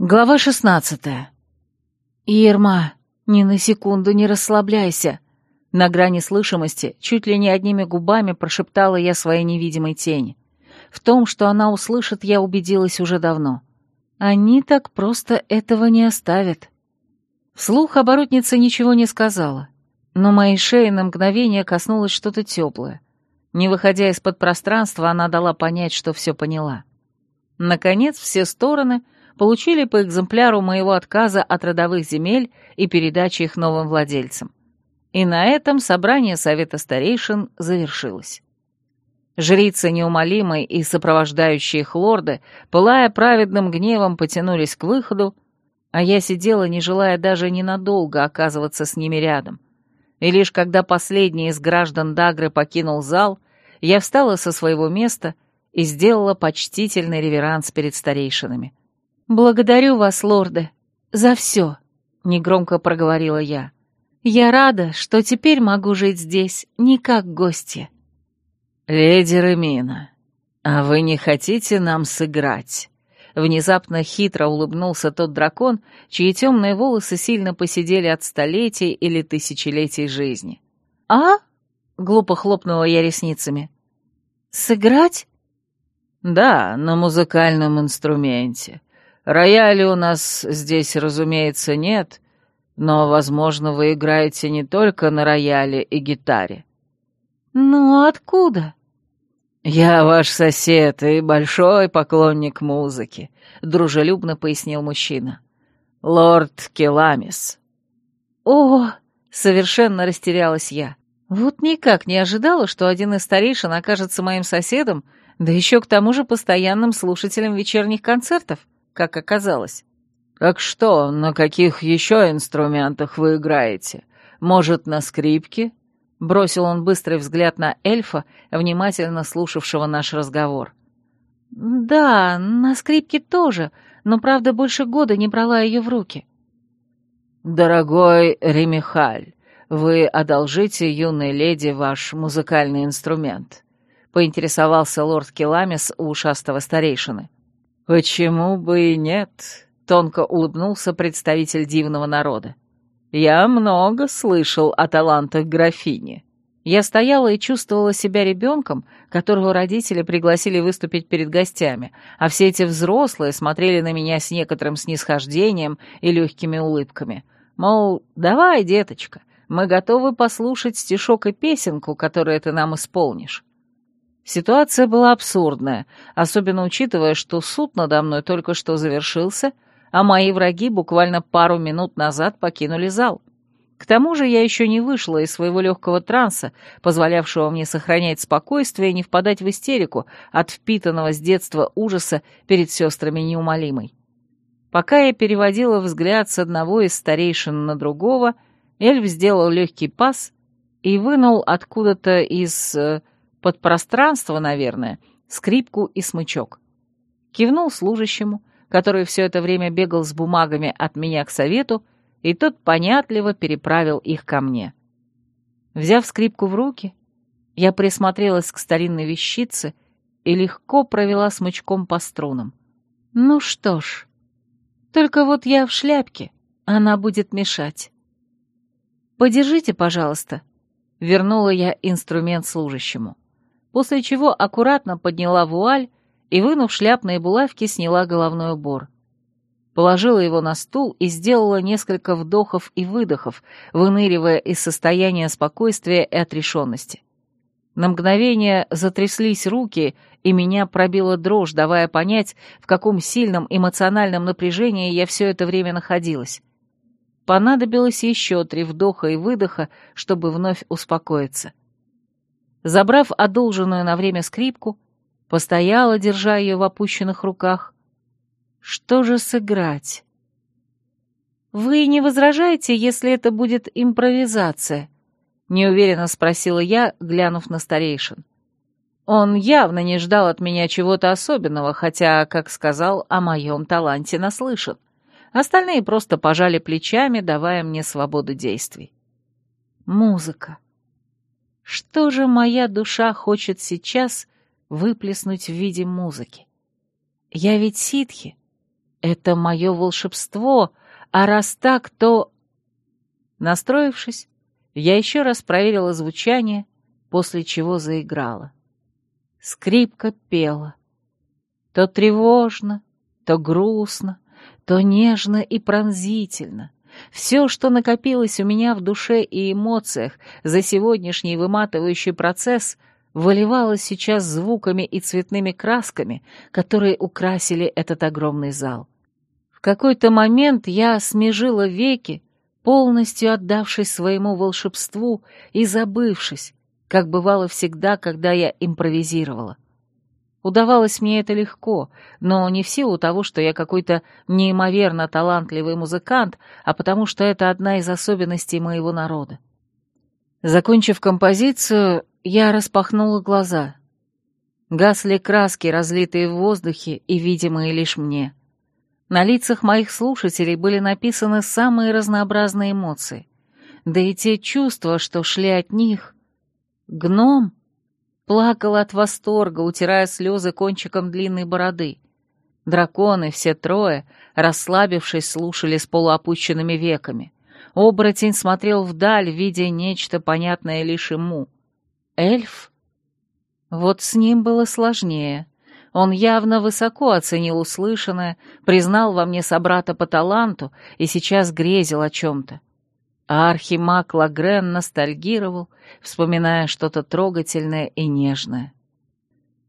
Глава шестнадцатая. «Ирма, ни на секунду не расслабляйся!» На грани слышимости, чуть ли не одними губами прошептала я своей невидимой тени. В том, что она услышит, я убедилась уже давно. Они так просто этого не оставят. Вслух оборотница ничего не сказала, но моей шеи на мгновение коснулось что-то теплое. Не выходя из-под пространства, она дала понять, что все поняла. Наконец, все стороны — получили по экземпляру моего отказа от родовых земель и передачи их новым владельцам. И на этом собрание Совета Старейшин завершилось. Жрицы неумолимой и сопровождающие их лорды, пылая праведным гневом, потянулись к выходу, а я сидела, не желая даже ненадолго оказываться с ними рядом. И лишь когда последний из граждан Дагры покинул зал, я встала со своего места и сделала почтительный реверанс перед старейшинами. «Благодарю вас, лорды, за все», — негромко проговорила я. «Я рада, что теперь могу жить здесь не как гостья». «Леди Ремина, а вы не хотите нам сыграть?» Внезапно хитро улыбнулся тот дракон, чьи темные волосы сильно посидели от столетий или тысячелетий жизни. «А?» — глупо хлопнула я ресницами. «Сыграть?» «Да, на музыкальном инструменте. Рояля у нас здесь, разумеется, нет, но, возможно, вы играете не только на рояле и гитаре». «Ну, откуда?» «Я ваш сосед и большой поклонник музыки», — дружелюбно пояснил мужчина. «Лорд Келамис». «О!» — совершенно растерялась я. Вот никак не ожидала, что один из старейшин окажется моим соседом, да еще к тому же постоянным слушателем вечерних концертов как оказалось. «Так что, на каких еще инструментах вы играете? Может, на скрипке?» Бросил он быстрый взгляд на эльфа, внимательно слушавшего наш разговор. «Да, на скрипке тоже, но, правда, больше года не брала ее в руки». «Дорогой Ремихаль, вы одолжите юной леди ваш музыкальный инструмент», — поинтересовался лорд Келамис у ушастого старейшины. «Почему бы и нет?» — тонко улыбнулся представитель дивного народа. «Я много слышал о талантах графини». Я стояла и чувствовала себя ребенком, которого родители пригласили выступить перед гостями, а все эти взрослые смотрели на меня с некоторым снисхождением и легкими улыбками. Мол, давай, деточка, мы готовы послушать стишок и песенку, которые ты нам исполнишь. Ситуация была абсурдная, особенно учитывая, что суд надо мной только что завершился, а мои враги буквально пару минут назад покинули зал. К тому же я еще не вышла из своего легкого транса, позволявшего мне сохранять спокойствие и не впадать в истерику от впитанного с детства ужаса перед сестрами неумолимой. Пока я переводила взгляд с одного из старейшин на другого, эльф сделал легкий пас и вынул откуда-то из э, под пространство, наверное, скрипку и смычок. Кивнул служащему, который все это время бегал с бумагами от меня к совету, и тот понятливо переправил их ко мне. Взяв скрипку в руки, я присмотрелась к старинной вещице и легко провела смычком по струнам. Ну что ж, только вот я в шляпке, она будет мешать. «Подержите, пожалуйста», — вернула я инструмент служащему после чего аккуратно подняла вуаль и, вынув шляпные булавки, сняла головной убор. Положила его на стул и сделала несколько вдохов и выдохов, выныривая из состояния спокойствия и отрешенности. На мгновение затряслись руки, и меня пробила дрожь, давая понять, в каком сильном эмоциональном напряжении я все это время находилась. Понадобилось еще три вдоха и выдоха, чтобы вновь успокоиться. Забрав одолженную на время скрипку, постояла, держа ее в опущенных руках. Что же сыграть? «Вы не возражаете, если это будет импровизация?» — неуверенно спросила я, глянув на старейшин. Он явно не ждал от меня чего-то особенного, хотя, как сказал, о моем таланте наслышан. Остальные просто пожали плечами, давая мне свободу действий. Музыка. Что же моя душа хочет сейчас выплеснуть в виде музыки? Я ведь ситхи. Это мое волшебство, а раз так, то... Настроившись, я еще раз проверила звучание, после чего заиграла. Скрипка пела. То тревожно, то грустно, то нежно и пронзительно. Все, что накопилось у меня в душе и эмоциях за сегодняшний выматывающий процесс, выливалось сейчас звуками и цветными красками, которые украсили этот огромный зал. В какой-то момент я смежила веки, полностью отдавшись своему волшебству и забывшись, как бывало всегда, когда я импровизировала. Удавалось мне это легко, но не в силу того, что я какой-то неимоверно талантливый музыкант, а потому что это одна из особенностей моего народа. Закончив композицию, я распахнула глаза. Гасли краски, разлитые в воздухе и видимые лишь мне. На лицах моих слушателей были написаны самые разнообразные эмоции. Да и те чувства, что шли от них. Гном плакал от восторга, утирая слезы кончиком длинной бороды. Драконы, все трое, расслабившись, слушали с полуопущенными веками. Оборотень смотрел вдаль, видя нечто понятное лишь ему. Эльф? Вот с ним было сложнее. Он явно высоко оценил услышанное, признал во мне собрата по таланту и сейчас грезил о чем-то. А архимаг Лагрен ностальгировал, вспоминая что-то трогательное и нежное.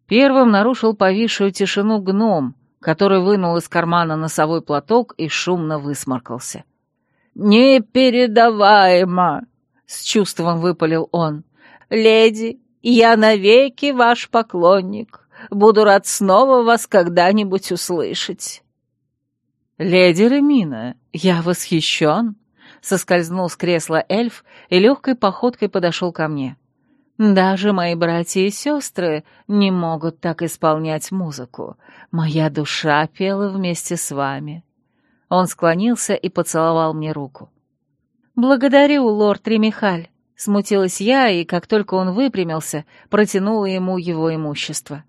Первым нарушил повисшую тишину гном, который вынул из кармана носовой платок и шумно высморкался. «Непередаваемо!» — с чувством выпалил он. «Леди, я навеки ваш поклонник. Буду рад снова вас когда-нибудь услышать». «Леди Ремина, я восхищен!» Соскользнул с кресла эльф и легкой походкой подошел ко мне. «Даже мои братья и сестры не могут так исполнять музыку. Моя душа пела вместе с вами». Он склонился и поцеловал мне руку. «Благодарю, лорд Ремихаль», — смутилась я, и как только он выпрямился, протянула ему его имущество.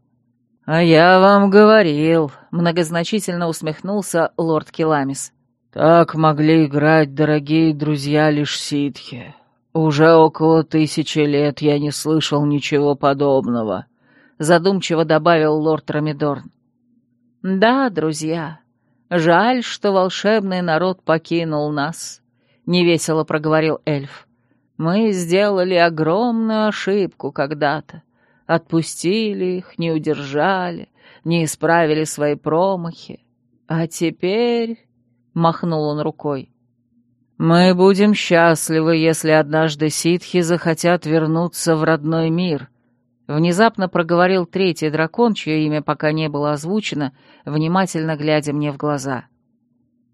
«А я вам говорил», — многозначительно усмехнулся лорд Киламис. Так могли играть дорогие друзья лишь ситхи. Уже около тысячи лет я не слышал ничего подобного, задумчиво добавил лорд Рамидорн. Да, друзья, жаль, что волшебный народ покинул нас, невесело проговорил эльф. Мы сделали огромную ошибку когда-то. Отпустили их, не удержали, не исправили свои промахи. А теперь — махнул он рукой. «Мы будем счастливы, если однажды ситхи захотят вернуться в родной мир», — внезапно проговорил третий дракон, чье имя пока не было озвучено, внимательно глядя мне в глаза.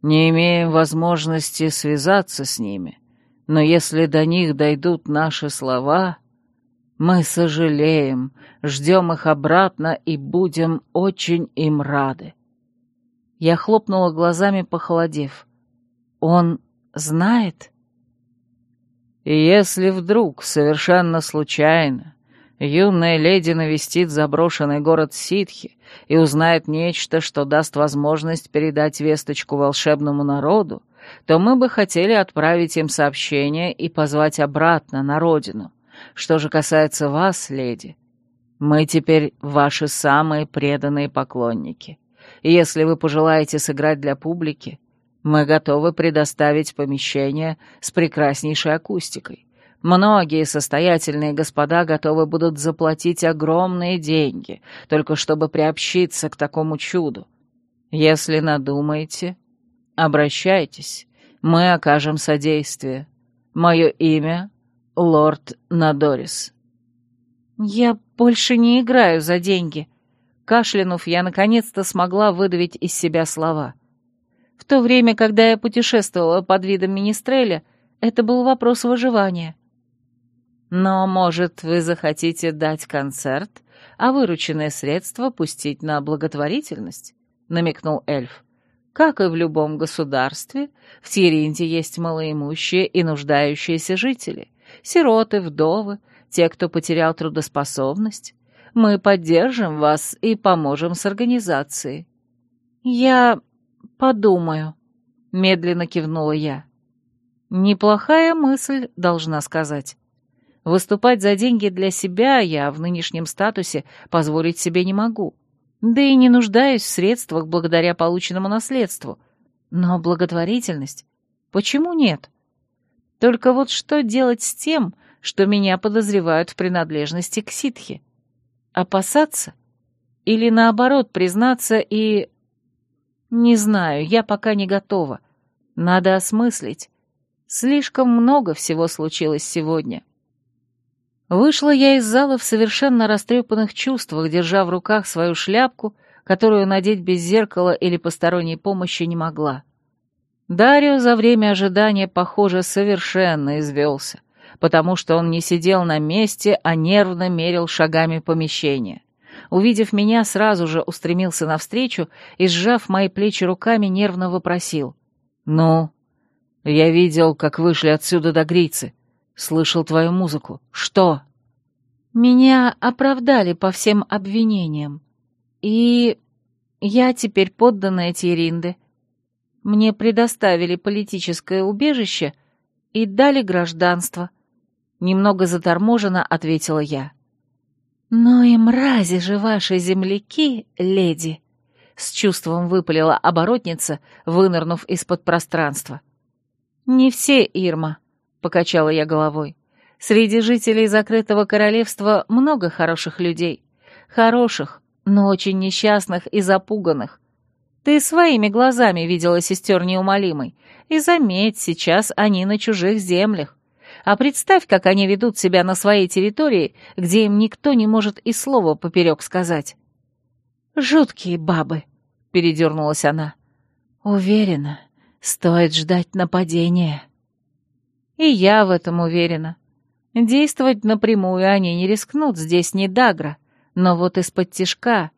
«Не имеем возможности связаться с ними, но если до них дойдут наши слова, мы сожалеем, ждем их обратно и будем очень им рады». Я хлопнула глазами, похолодев. «Он знает?» Если вдруг, совершенно случайно, юная леди навестит заброшенный город Ситхи и узнает нечто, что даст возможность передать весточку волшебному народу, то мы бы хотели отправить им сообщение и позвать обратно на родину. Что же касается вас, леди, мы теперь ваши самые преданные поклонники если вы пожелаете сыграть для публики, мы готовы предоставить помещение с прекраснейшей акустикой. Многие состоятельные господа готовы будут заплатить огромные деньги, только чтобы приобщиться к такому чуду. Если надумаете, обращайтесь, мы окажем содействие. Мое имя — лорд Надорис. «Я больше не играю за деньги», Кашлянув, я наконец-то смогла выдавить из себя слова. В то время, когда я путешествовала под видом министреля, это был вопрос выживания. Но, может, вы захотите дать концерт, а вырученные средства пустить на благотворительность? намекнул эльф. Как и в любом государстве, в Тиринде есть малоимущие и нуждающиеся жители, сироты, вдовы, те, кто потерял трудоспособность. Мы поддержим вас и поможем с организацией». «Я «Подумаю», — медленно кивнула я. «Неплохая мысль, должна сказать. Выступать за деньги для себя я в нынешнем статусе позволить себе не могу. Да и не нуждаюсь в средствах благодаря полученному наследству. Но благотворительность? Почему нет? Только вот что делать с тем, что меня подозревают в принадлежности к ситхе? Опасаться? Или наоборот признаться и... Не знаю, я пока не готова. Надо осмыслить. Слишком много всего случилось сегодня. Вышла я из зала в совершенно растрепанных чувствах, держа в руках свою шляпку, которую надеть без зеркала или посторонней помощи не могла. Дарио за время ожидания, похоже, совершенно извелся, потому что он не сидел на месте, а нервно мерил шагами помещения увидев меня, сразу же устремился навстречу и, сжав мои плечи руками, нервно вопросил. «Ну?» «Я видел, как вышли отсюда до Грицы. Слышал твою музыку. Что?» «Меня оправдали по всем обвинениям. И я теперь подданная Тиринды. Мне предоставили политическое убежище и дали гражданство». Немного заторможенно ответила я. «Ну и мрази же ваши земляки, леди!» — с чувством выпалила оборотница, вынырнув из-под пространства. «Не все, Ирма», — покачала я головой. «Среди жителей закрытого королевства много хороших людей. Хороших, но очень несчастных и запуганных. Ты своими глазами видела сестер неумолимой, и заметь, сейчас они на чужих землях. А представь, как они ведут себя на своей территории, где им никто не может и слова поперек сказать. «Жуткие бабы», — передернулась она. «Уверена, стоит ждать нападения». И я в этом уверена. Действовать напрямую они не рискнут, здесь не Дагра, но вот из-под тишка.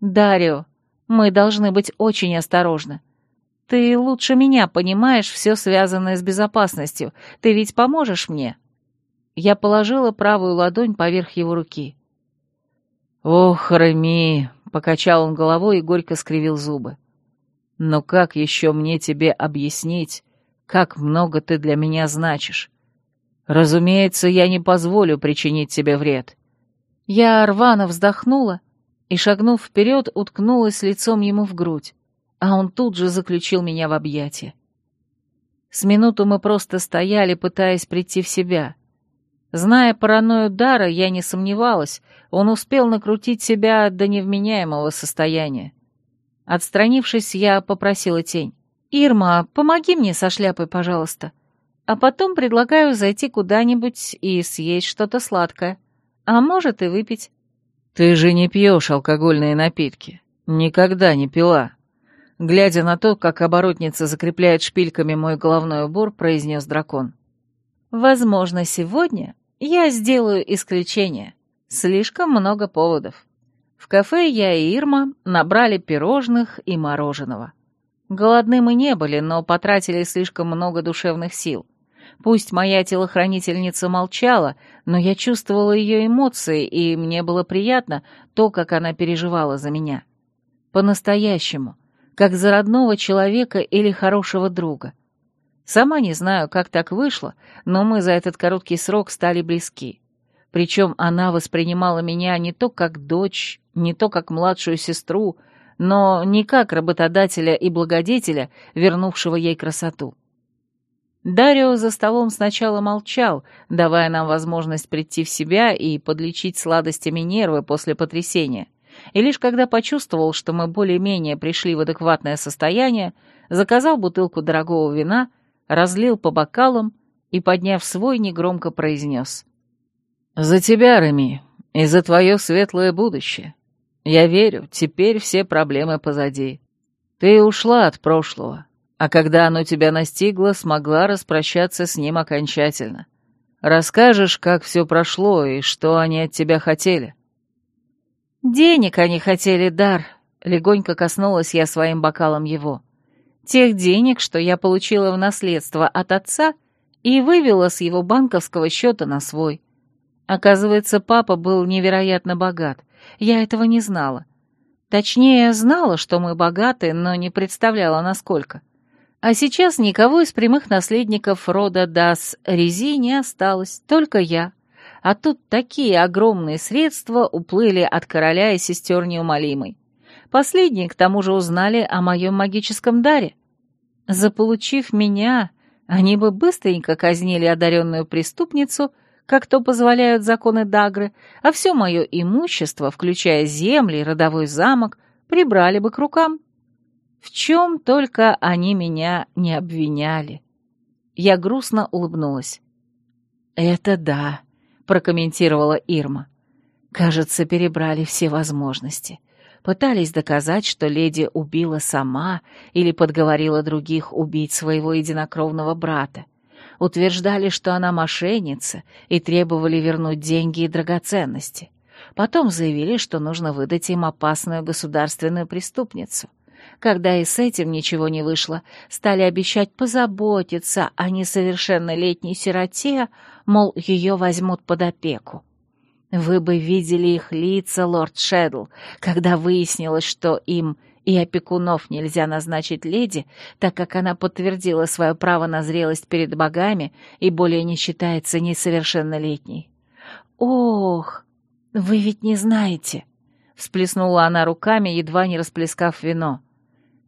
Дарио, мы должны быть очень осторожны. Ты лучше меня понимаешь все связанное с безопасностью. Ты ведь поможешь мне?» Я положила правую ладонь поверх его руки. «Ох, Реми!» — покачал он головой и горько скривил зубы. «Но как еще мне тебе объяснить, как много ты для меня значишь? Разумеется, я не позволю причинить тебе вред». Я рвано вздохнула и, шагнув вперед, уткнулась лицом ему в грудь а он тут же заключил меня в объятия. С минуту мы просто стояли, пытаясь прийти в себя. Зная паранойю Дара, я не сомневалась, он успел накрутить себя до невменяемого состояния. Отстранившись, я попросила тень. «Ирма, помоги мне со шляпой, пожалуйста. А потом предлагаю зайти куда-нибудь и съесть что-то сладкое. А может и выпить». «Ты же не пьешь алкогольные напитки. Никогда не пила», Глядя на то, как оборотница закрепляет шпильками мой головной убор, произнес дракон. «Возможно, сегодня я сделаю исключение. Слишком много поводов. В кафе я и Ирма набрали пирожных и мороженого. Голодны мы не были, но потратили слишком много душевных сил. Пусть моя телохранительница молчала, но я чувствовала ее эмоции, и мне было приятно то, как она переживала за меня. По-настоящему — как за родного человека или хорошего друга. Сама не знаю, как так вышло, но мы за этот короткий срок стали близки. Причем она воспринимала меня не то как дочь, не то как младшую сестру, но не как работодателя и благодетеля, вернувшего ей красоту. Дарио за столом сначала молчал, давая нам возможность прийти в себя и подлечить сладостями нервы после потрясения и лишь когда почувствовал, что мы более-менее пришли в адекватное состояние, заказал бутылку дорогого вина, разлил по бокалам и, подняв свой, негромко произнес. «За тебя, Реми, и за твое светлое будущее. Я верю, теперь все проблемы позади. Ты ушла от прошлого, а когда оно тебя настигло, смогла распрощаться с ним окончательно. Расскажешь, как все прошло и что они от тебя хотели?» «Денег они хотели, Дар», — легонько коснулась я своим бокалом его. «Тех денег, что я получила в наследство от отца и вывела с его банковского счета на свой. Оказывается, папа был невероятно богат. Я этого не знала. Точнее, знала, что мы богаты, но не представляла, насколько. А сейчас никого из прямых наследников рода Дас Рези не осталось, только я. А тут такие огромные средства уплыли от короля и сестер неумолимой. Последние, к тому же, узнали о моем магическом даре. Заполучив меня, они бы быстренько казнили одаренную преступницу, как то позволяют законы Дагры, а все мое имущество, включая земли и родовой замок, прибрали бы к рукам. В чем только они меня не обвиняли. Я грустно улыбнулась. «Это да», — прокомментировала Ирма. «Кажется, перебрали все возможности пытались доказать, что леди убила сама или подговорила других убить своего единокровного брата. Утверждали, что она мошенница, и требовали вернуть деньги и драгоценности. Потом заявили, что нужно выдать им опасную государственную преступницу. Когда и с этим ничего не вышло, стали обещать позаботиться о несовершеннолетней сироте, мол, ее возьмут под опеку. Вы бы видели их лица, лорд Шедл, когда выяснилось, что им и опекунов нельзя назначить леди, так как она подтвердила свое право на зрелость перед богами и более не считается несовершеннолетней. «Ох, вы ведь не знаете!» — всплеснула она руками, едва не расплескав вино.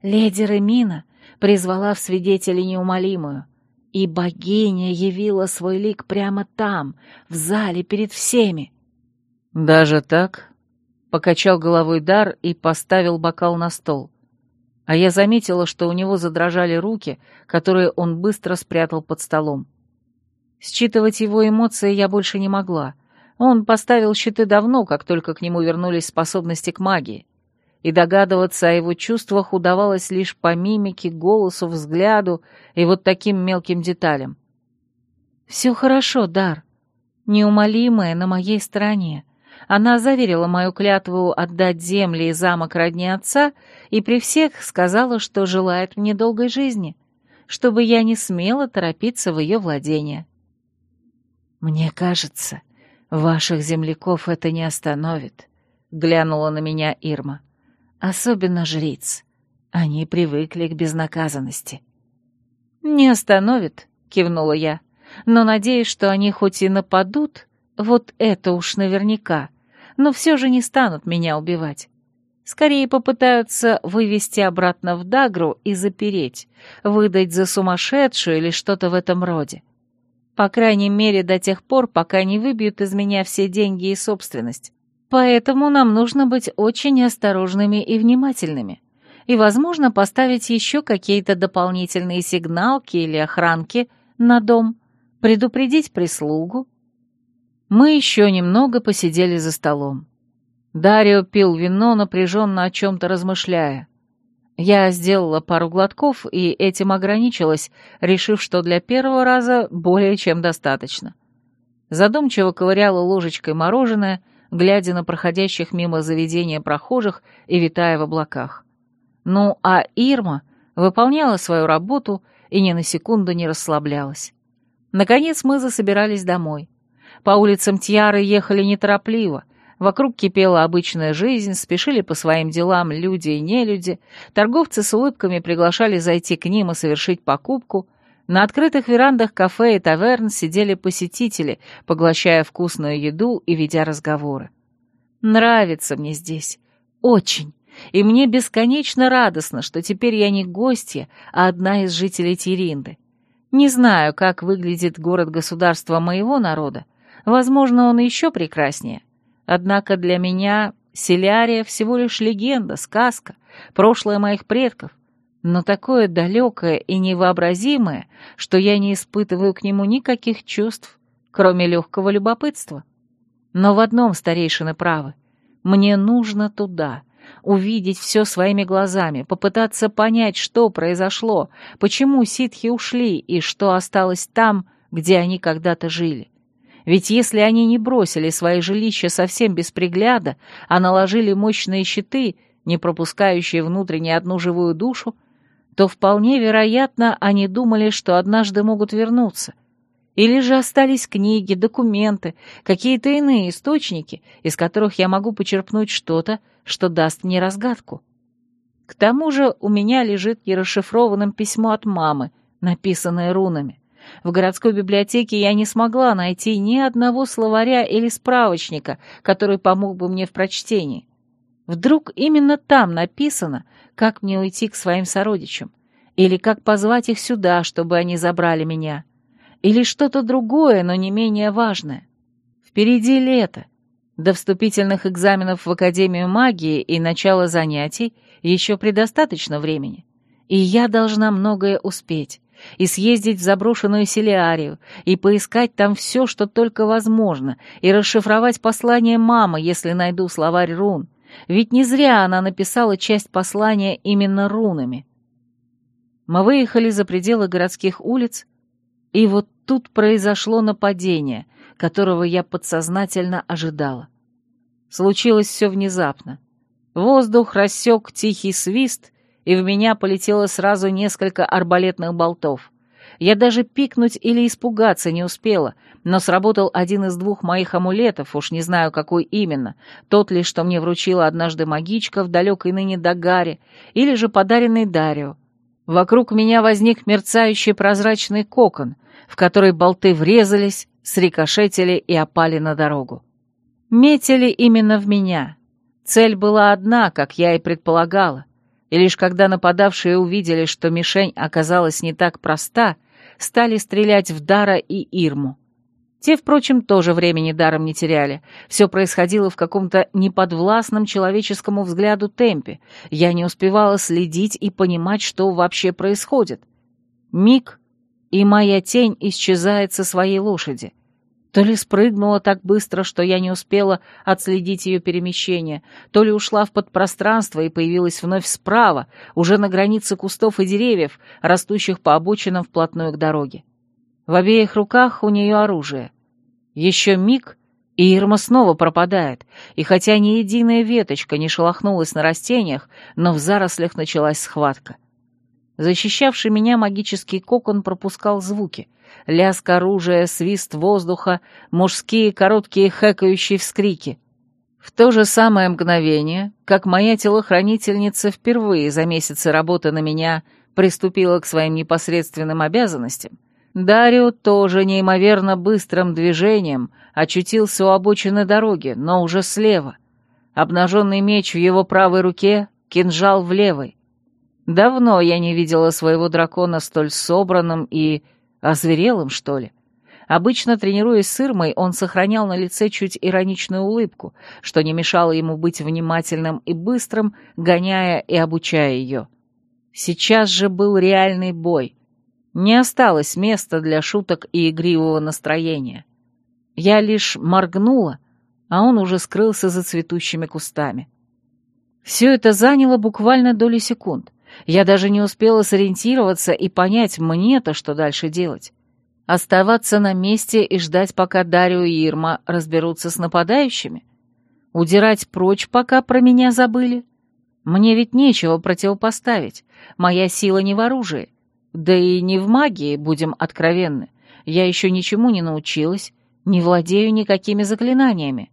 «Леди Ремина призвала в свидетели неумолимую, и богиня явила свой лик прямо там, в зале, перед всеми. «Даже так?» — покачал головой Дар и поставил бокал на стол. А я заметила, что у него задрожали руки, которые он быстро спрятал под столом. Считывать его эмоции я больше не могла. Он поставил щиты давно, как только к нему вернулись способности к магии. И догадываться о его чувствах удавалось лишь по мимике, голосу, взгляду и вот таким мелким деталям. «Все хорошо, Дар. Неумолимое на моей стороне. Она заверила мою клятву отдать земли и замок родни отца и при всех сказала, что желает мне долгой жизни, чтобы я не смела торопиться в ее владение. «Мне кажется, ваших земляков это не остановит», — глянула на меня Ирма. «Особенно жриц. Они привыкли к безнаказанности». «Не остановит», — кивнула я, — «но надеюсь, что они хоть и нападут, вот это уж наверняка, но все же не станут меня убивать. Скорее попытаются вывести обратно в Дагру и запереть, выдать за сумасшедшую или что-то в этом роде. По крайней мере, до тех пор, пока не выбьют из меня все деньги и собственность. Поэтому нам нужно быть очень осторожными и внимательными. И, возможно, поставить еще какие-то дополнительные сигналки или охранки на дом, предупредить прислугу, мы еще немного посидели за столом. Дарио пил вино, напряженно о чем-то размышляя. Я сделала пару глотков и этим ограничилась, решив, что для первого раза более чем достаточно. Задумчиво ковыряла ложечкой мороженое, глядя на проходящих мимо заведения прохожих и витая в облаках. Ну, а Ирма выполняла свою работу и ни на секунду не расслаблялась. Наконец мы засобирались домой. По улицам Тьяры ехали неторопливо. Вокруг кипела обычная жизнь, спешили по своим делам люди и нелюди, торговцы с улыбками приглашали зайти к ним и совершить покупку. На открытых верандах кафе и таверн сидели посетители, поглощая вкусную еду и ведя разговоры. Нравится мне здесь. Очень. И мне бесконечно радостно, что теперь я не гостья, а одна из жителей Тиринды. Не знаю, как выглядит город-государство моего народа, Возможно, он еще прекраснее. Однако для меня Селярия всего лишь легенда, сказка, прошлое моих предков, но такое далекое и невообразимое, что я не испытываю к нему никаких чувств, кроме легкого любопытства. Но в одном старейшины правы. Мне нужно туда, увидеть все своими глазами, попытаться понять, что произошло, почему ситхи ушли и что осталось там, где они когда-то жили. Ведь если они не бросили свои жилища совсем без пригляда, а наложили мощные щиты, не пропускающие внутрь ни одну живую душу, то вполне вероятно они думали, что однажды могут вернуться. Или же остались книги, документы, какие-то иные источники, из которых я могу почерпнуть что-то, что даст мне разгадку. К тому же у меня лежит нерасшифрованным письмо от мамы, написанное рунами. В городской библиотеке я не смогла найти ни одного словаря или справочника, который помог бы мне в прочтении. Вдруг именно там написано, как мне уйти к своим сородичам, или как позвать их сюда, чтобы они забрали меня или что-то другое, но не менее важное. Впереди лето. До вступительных экзаменов в Академию магии и начала занятий еще предостаточно времени. И я должна многое успеть. И съездить в заброшенную селиарию, и поискать там все, что только возможно, и расшифровать послание мамы, если найду словарь рун. Ведь не зря она написала часть послания именно рунами. Мы выехали за пределы городских улиц, и вот тут произошло нападение, которого я подсознательно ожидала. Случилось все внезапно. Воздух рассек тихий свист, и в меня полетело сразу несколько арбалетных болтов. Я даже пикнуть или испугаться не успела, но сработал один из двух моих амулетов, уж не знаю, какой именно, тот ли, что мне вручила однажды магичка в далекой ныне Дагаре, или же подаренный Дарио. Вокруг меня возник мерцающий прозрачный кокон, в который болты врезались, срикошетили и опали на дорогу. Метили именно в меня. Цель была одна, как я и предполагала, и лишь когда нападавшие увидели, что мишень оказалась не так проста, стали стрелять в Дара и Ирму. Те, впрочем, тоже времени даром не теряли. Все происходило в каком-то неподвластном человеческому взгляду темпе. Я не успевала следить и понимать, что вообще происходит. Миг, и моя тень исчезает со своей лошади. То ли спрыгнула так быстро, что я не успела отследить ее перемещение, то ли ушла в подпространство и появилась вновь справа, уже на границе кустов и деревьев, растущих по обочинам вплотную к дороге. В обеих руках у нее оружие. Еще миг, и Ирма снова пропадает, и хотя ни единая веточка не шелохнулась на растениях, но в зарослях началась схватка. Защищавший меня магический кокон пропускал звуки. Лязг оружия, свист воздуха, мужские короткие хэкающие вскрики. В то же самое мгновение, как моя телохранительница впервые за месяцы работы на меня приступила к своим непосредственным обязанностям, Дарио тоже неимоверно быстрым движением очутился у обочины дороги, но уже слева. Обнаженный меч в его правой руке, кинжал в левой. Давно я не видела своего дракона столь собранным и озверелым, что ли. Обычно, тренируясь с Ирмой, он сохранял на лице чуть ироничную улыбку, что не мешало ему быть внимательным и быстрым, гоняя и обучая ее. Сейчас же был реальный бой, не осталось места для шуток и игривого настроения. Я лишь моргнула, а он уже скрылся за цветущими кустами. Все это заняло буквально доли секунд. Я даже не успела сориентироваться и понять мне-то, что дальше делать. Оставаться на месте и ждать, пока Дарио и Ирма разберутся с нападающими? Удирать прочь, пока про меня забыли? Мне ведь нечего противопоставить. Моя сила не в оружии. Да и не в магии, будем откровенны. Я еще ничему не научилась, не владею никакими заклинаниями.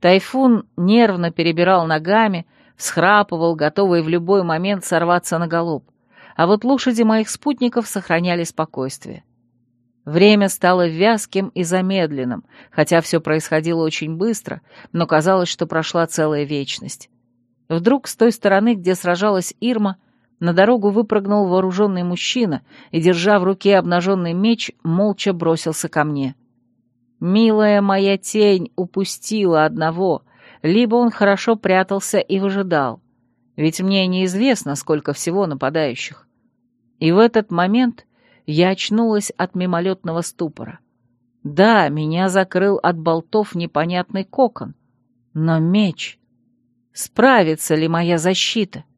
Тайфун нервно перебирал ногами, всхрапывал, готовый в любой момент сорваться на галоп. А вот лошади моих спутников сохраняли спокойствие. Время стало вязким и замедленным, хотя все происходило очень быстро, но казалось, что прошла целая вечность. Вдруг с той стороны, где сражалась Ирма, на дорогу выпрыгнул вооруженный мужчина и, держа в руке обнаженный меч, молча бросился ко мне. Милая моя тень упустила одного, либо он хорошо прятался и выжидал, ведь мне неизвестно, сколько всего нападающих. И в этот момент я очнулась от мимолетного ступора. Да, меня закрыл от болтов непонятный кокон, но меч... Справится ли моя защита? —